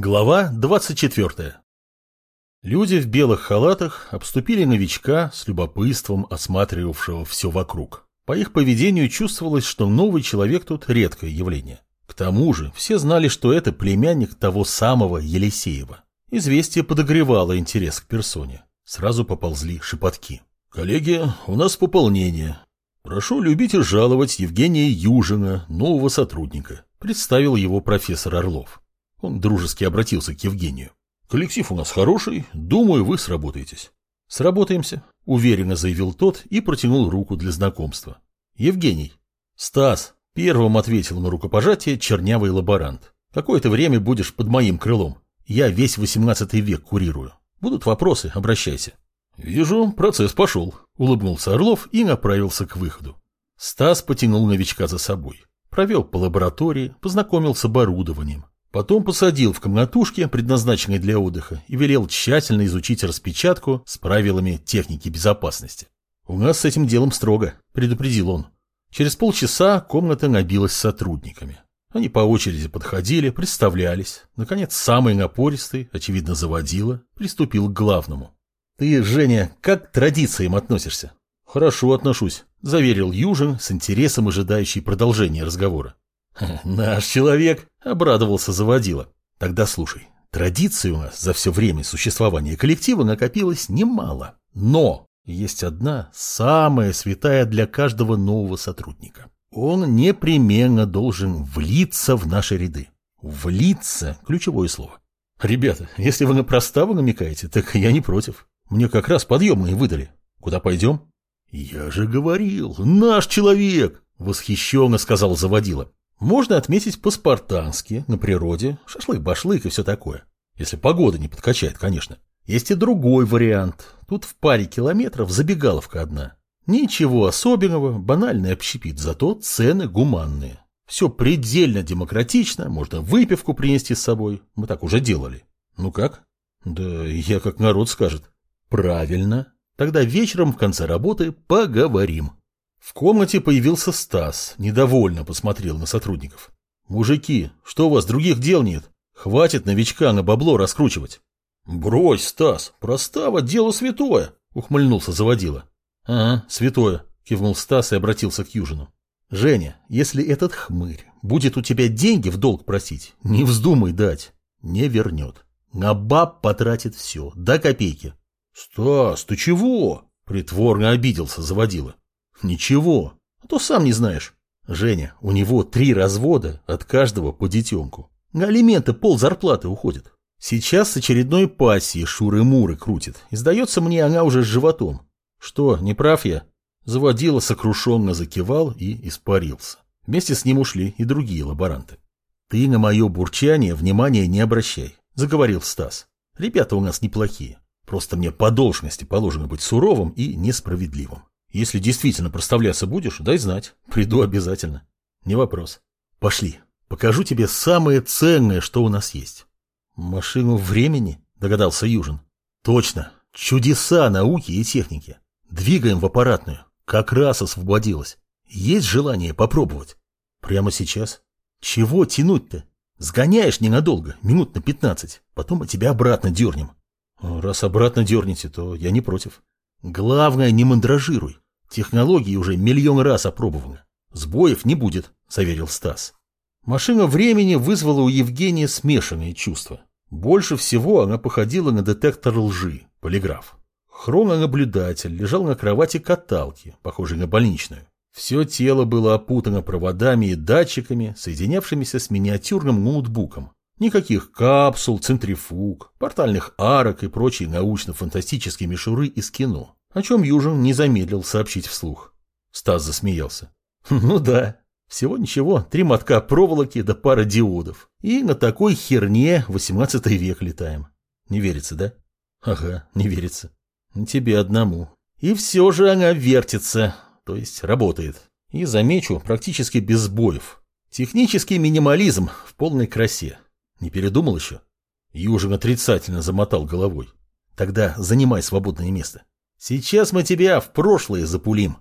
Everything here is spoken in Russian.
Глава 24. Люди в белых халатах обступили новичка с любопытством осматривавшего все вокруг. По их поведению чувствовалось, что новый человек тут редкое явление. К тому же все знали, что это племянник того самого Елисеева. Известие подогревало интерес к персоне. Сразу поползли шепотки. «Коллеги, у нас пополнение. Прошу любить и жаловать Евгения Южина, нового сотрудника», представил его профессор Орлов. Он дружески обратился к Евгению. «Коллектив у нас хороший, думаю, вы сработаетесь». «Сработаемся», — уверенно заявил тот и протянул руку для знакомства. «Евгений». «Стас», — первым ответил на рукопожатие чернявый лаборант. «Какое-то время будешь под моим крылом. Я весь восемнадцатый век курирую. Будут вопросы, обращайся». «Вижу, процесс пошел», — улыбнулся Орлов и направился к выходу. Стас потянул новичка за собой. Провел по лаборатории, познакомился с оборудованием, Потом посадил в комнатушке, предназначенной для отдыха, и велел тщательно изучить распечатку с правилами техники безопасности. «У нас с этим делом строго», – предупредил он. Через полчаса комната набилась сотрудниками. Они по очереди подходили, представлялись. Наконец, самый напористый, очевидно, заводила, приступил к главному. «Ты, Женя, как к традициям относишься?» «Хорошо отношусь», – заверил Южин с интересом ожидающий продолжения разговора. «Наш человек!» — обрадовался заводила. «Тогда слушай, традиций у нас за все время существования коллектива накопилось немало. Но есть одна самая святая для каждого нового сотрудника. Он непременно должен влиться в наши ряды. Влиться – ключевое слово. Ребята, если вы на проставу намекаете, так я не против. Мне как раз подъемные выдали. Куда пойдем? Я же говорил, наш человек, восхищенно сказал заводила. Можно отметить по-спартански, на природе, шашлык-башлык и все такое. Если погода не подкачает, конечно. Есть и другой вариант. Тут в паре километров забегаловка одна. Ничего особенного, банальный общепит, зато цены гуманные. Все предельно демократично, можно выпивку принести с собой. Мы так уже делали. Ну как? Да я как народ скажет. Правильно. Тогда вечером в конце работы поговорим. В комнате появился Стас, недовольно посмотрел на сотрудников. «Мужики, что у вас других дел нет? Хватит новичка на бабло раскручивать». «Брось, Стас, простава, дело святое», — ухмыльнулся заводила. «Ага, святое», — кивнул Стас и обратился к Южину. «Женя, если этот хмырь будет у тебя деньги в долг просить, не вздумай дать, не вернет. На баб потратит все, до копейки». «Стас, ты чего?» — притворно обиделся заводила. Ничего, а то сам не знаешь. Женя, у него три развода, от каждого по детенку. Алименты пол зарплаты уходит. Сейчас с очередной пассией шуры-муры крутит. И сдается мне, она уже с животом. Что, не прав я? Заводила сокрушенно закивал и испарился. Вместе с ним ушли и другие лаборанты. Ты на мое бурчание внимания не обращай, заговорил Стас. Ребята у нас неплохие. Просто мне по должности положено быть суровым и несправедливым. Если действительно проставляться будешь, дай знать. Приду обязательно. Не вопрос. Пошли. Покажу тебе самое ценное, что у нас есть. Машину времени, догадался Южин. Точно. Чудеса науки и техники. Двигаем в аппаратную. Как раз освободилась. Есть желание попробовать? Прямо сейчас? Чего тянуть-то? Сгоняешь ненадолго, минут на пятнадцать. Потом мы тебя обратно дернем. Раз обратно дернете, то я не против. Главное, не мандражируй. Технологии уже миллион раз опробованы. Сбоев не будет, заверил Стас. Машина времени вызвала у Евгения смешанные чувства. Больше всего она походила на детектор лжи, полиграф. Хрононаблюдатель лежал на кровати каталки, похожей на больничную. Все тело было опутано проводами и датчиками, соединявшимися с миниатюрным ноутбуком. Никаких капсул, центрифуг, портальных арок и прочей научно-фантастические мишуры из кино, о чем Южин не замедлил сообщить вслух. Стас засмеялся. Ну да, всего ничего, три мотка проволоки да пара диодов. И на такой херне 18 век летаем. Не верится, да? Ага, не верится. Тебе одному. И все же она вертится, то есть работает. И, замечу, практически без сбоев. Технический минимализм в полной красе. Не передумал еще? Южин отрицательно замотал головой. Тогда занимай свободное место. Сейчас мы тебя в прошлое запулим.